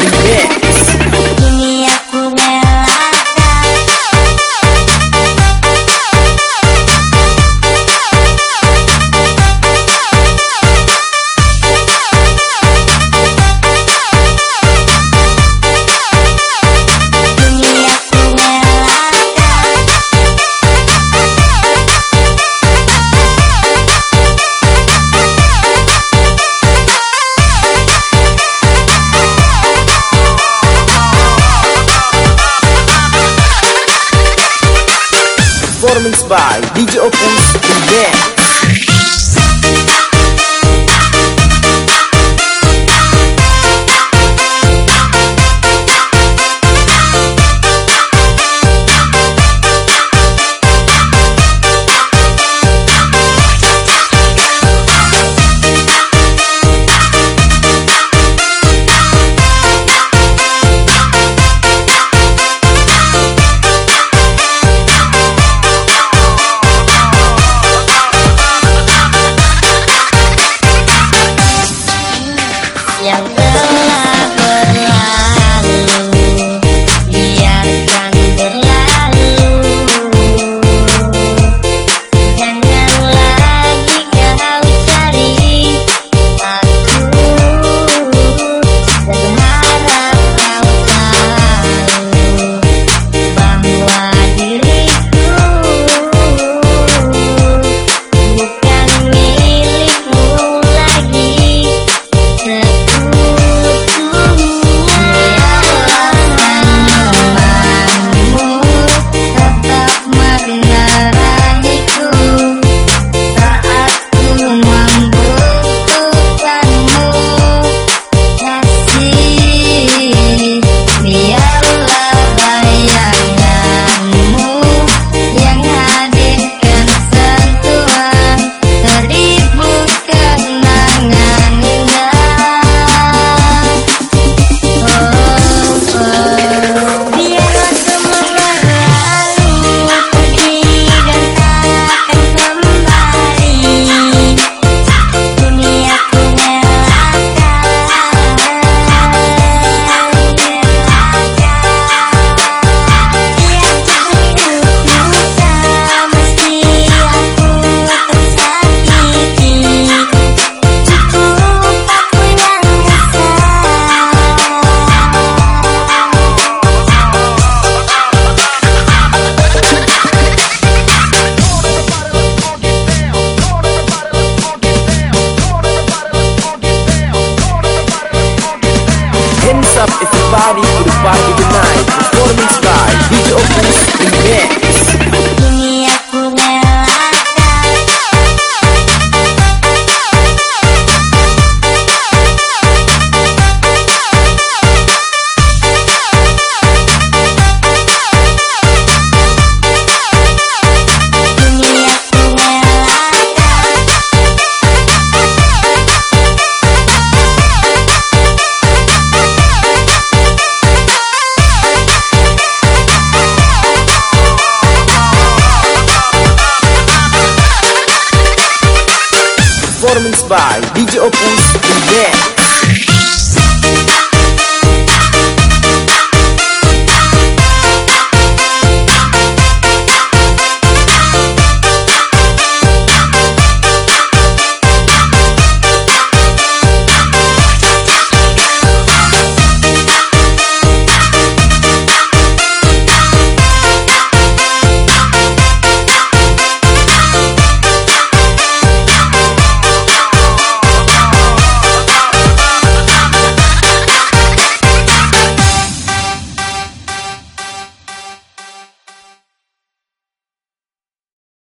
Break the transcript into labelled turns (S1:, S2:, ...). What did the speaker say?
S1: Remix the body for the party tonight. Performance by DJ Opus
S2: in bed.